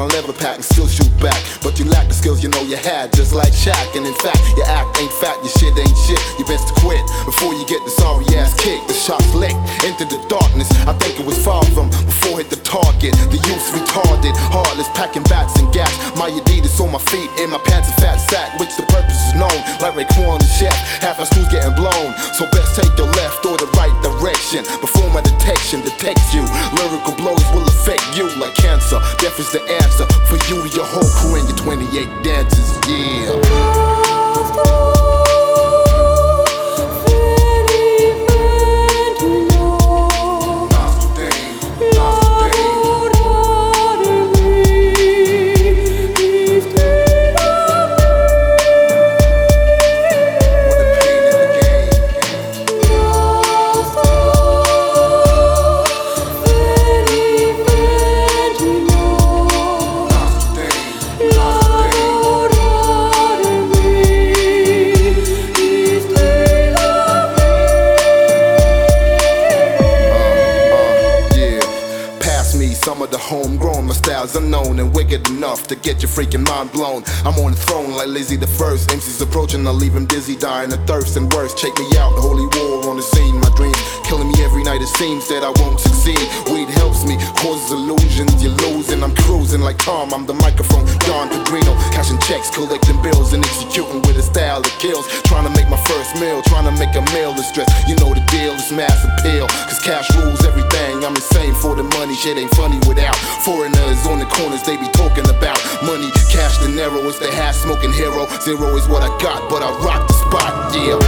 I'll never pack and still shoot back. But you lack the skills you know you had, just like Shaq. And in fact, your act ain't fat, your shit ain't shit. You best to quit before you get the sorry ass kick. The shot licked into the darkness. I think it was far from before hit the target. The youth retarded, heartless, packing bats and gas. My Adidas on my feet, in my pants a fat sack, which the purpose is known. Like Raekwon and Chef, half our screws getting blown. So best take the left or the right direction before my detection detects you. Is the answer for you your whole crew and your 28 dances. Yeah. Yeah, some of the homegrown. My style's unknown and wicked enough to get your freaking mind blown. I'm on the throne like Lizzie the First. MC's approaching, I leave him dizzy, dying of thirst and worse. Check me out, holy war on the scene. My dreams killing me every night. It seems that I won't succeed. Weed I'm cruising like Tom. I'm the microphone, Don Pedrino. Cashing checks, collecting bills, and executing with a style that kills. Trying to make my first meal, trying to make a meal of stress. You know the deal, it's mass appeal. Cause cash rules everything. I'm insane for the money, shit ain't funny without. Foreigners on the corners, they be talking about money, cash, dinero. It's the half smoking hero. Zero is what I got, but I rock the spot, yeah.